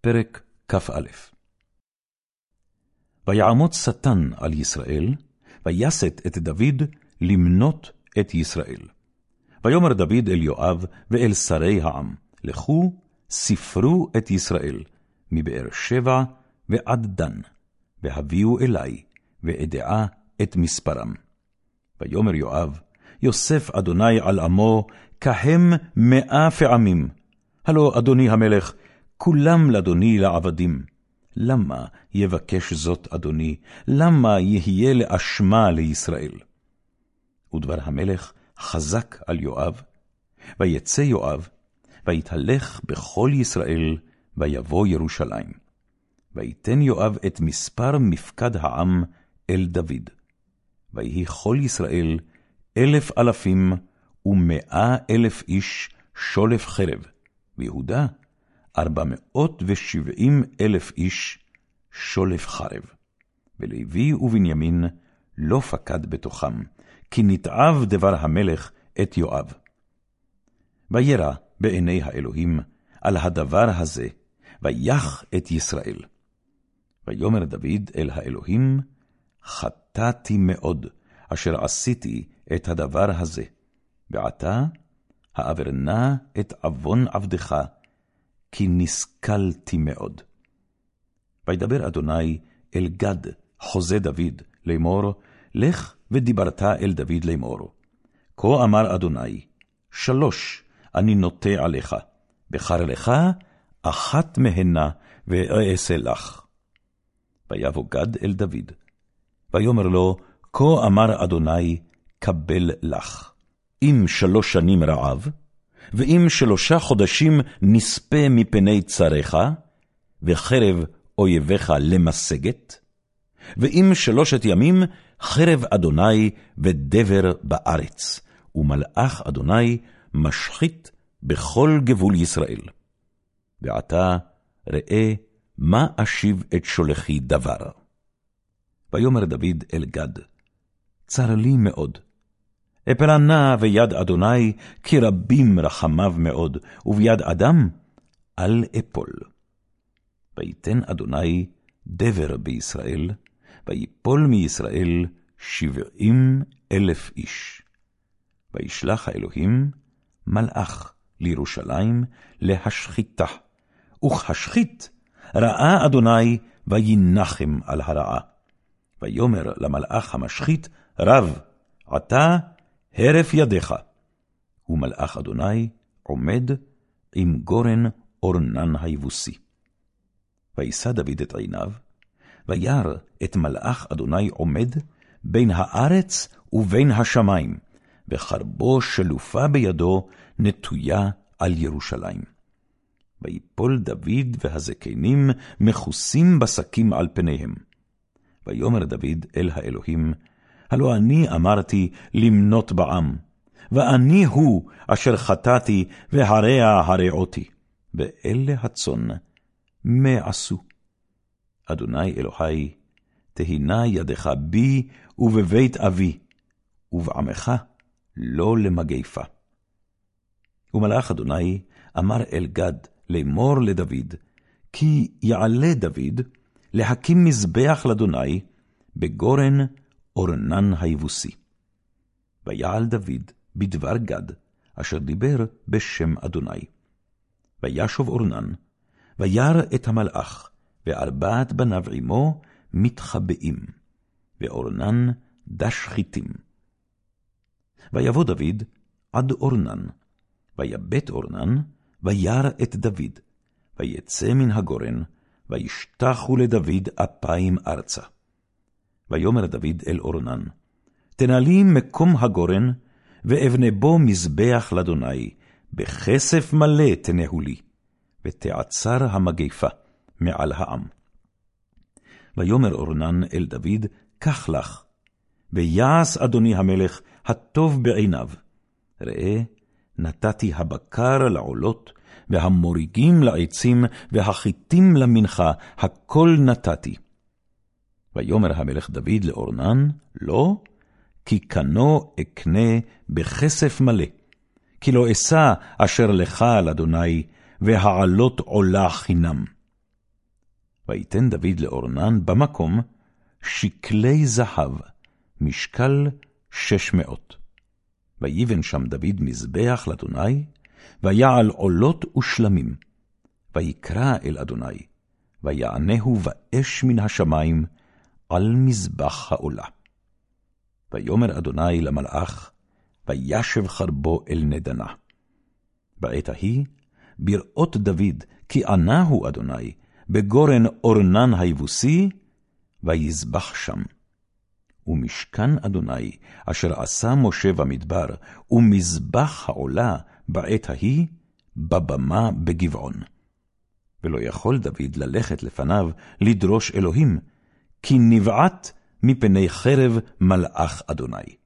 פרק כ"א ויעמוד שטן על ישראל, ויסת את דוד למנות את ישראל. ויאמר דוד אל יואב ואל שרי העם, לכו, ספרו את ישראל, מבאר שבע ועד דן, והביאו אלי, ואדעה את מספרם. ויאמר יואב, יוסף אדוני על עמו, כהם מאה פעמים. הלא אדוני המלך, כולם לאדוני לעבדים. למה יבקש זאת אדוני? למה יהיה לאשמה לישראל? ודבר המלך חזק על יואב, ויצא יואב, ויתהלך בכל ישראל, ויבוא ירושלים. ויתן יואב את מספר מפקד העם אל דוד. ויהי כל ישראל אלף אלפים ומאה אלף איש שולף חרב, ויהודה ארבע מאות ושבעים אלף איש שולף חרב. ולוי ובנימין לא פקד בתוכם, כי נתעב דבר המלך את יואב. וירא בעיני האלוהים על הדבר הזה, ויח את ישראל. ויאמר דוד אל האלוהים, חטאתי מאוד, אשר עשיתי את הדבר הזה. ועתה, העבר נא את עוון עבדך, כי נסכלתי מאוד. וידבר אדוני אל גד, חוזה דוד, לאמור, לך ודיברת אל דוד לאמור. כה אמר אדוני, שלוש אני נוטה עליך, בחר לך אחת מהנה ואעשה לך. ויבוא גד אל דוד, ויאמר לו, כה אמר אדוני, קבל לך. אם שלוש שנים רעב, ואם שלושה חודשים נספה מפני צריך, וחרב אויביך למשגת, ואם שלושת ימים חרב אדוני ודבר בארץ, ומלאך אדוני משחית בכל גבול ישראל. ועתה ראה מה אשיב את שולחי דבר. ויאמר דוד אל גד, צר לי מאוד, אפלה נא ויד אדוני, כי רבים רחמיו מאוד, וביד אדם אל אפול. ויתן אדוני דבר בישראל, ויפול מישראל שבעים אלף איש. וישלח האלוהים מלאך לירושלים להשחיתה, וכהשחית ראה אדוני וינחם על הרעה. ויאמר למלאך המשחית, רב, עתה הרף ידיך. ומלאך אדוני עומד עם גורן אורנן היבוסי. וישא דוד את עיניו, וירא את מלאך אדוני עומד בין הארץ ובין השמיים, וחרבו שלופה בידו נטויה על ירושלים. ויפול דוד והזקנים מכוסים בשקים על פניהם. ויאמר דוד אל האלוהים, הלא אני אמרתי למנות בעם, ואני הוא אשר חטאתי והרע הרעותי, ואלה הצאן, מה עשו? אדוני אלוהי, תהינה ידך בי ובבית אבי, ובעמך לא למגפה. ומלאך אדוני אמר אל גד לאמור לדוד, כי יעלה דוד להקים מזבח לאדוני בגורן אורנן היבוסי. ויעל דוד בדבר גד, אשר דיבר בשם אדוני. וישוב אורנן, וירא את המלאך, וארבעת בניו עמו מתחבאים, ואורנן דש חיטים. ויבוא דוד עד אורנן, ויבט אורנן, וירא את דוד, ויצא מן הגורן, וישתחו לדוד אפיים ארצה. ויאמר דוד אל אורנן, תנהלי מקום הגורן, ואבנה בו מזבח לאדוני, בכסף מלא תנהו לי, ותעצר המגפה מעל העם. ויאמר אורנן אל דוד, קח לך, ויעש אדוני המלך הטוב בעיניו. ראה, נתתי הבקר לעולות, והמוריגים לעצים, והחיטים למנחה, הכל נתתי. ויאמר המלך דוד לאורנן, לא, כי קנו אקנה בכסף מלא, כי לא אשא אשר לך על אדוני, והעלות עולה חינם. ויתן דוד לאורנן במקום שקלי זהב, משקל שש מאות. ויבן שם דוד מזבח לאדוני, ויעל עולות ושלמים. ויקרא אל אדוני, ויענהו באש מן השמים על מזבח העולה. ויאמר אדוני למלאך, וישב חרבו אל נדנה. בעת ההיא, בראות דוד, כי ענהו אדוני, בגורן אורנן היבוסי, ויזבח שם. ומשכן אדוני, אשר עשה משה במדבר, ומזבח העולה בעת ההיא, בבמה בגבעון. ולא יכול דוד ללכת לפניו לדרוש אלוהים, כי נבעט מפני חרב מלאך אדוני.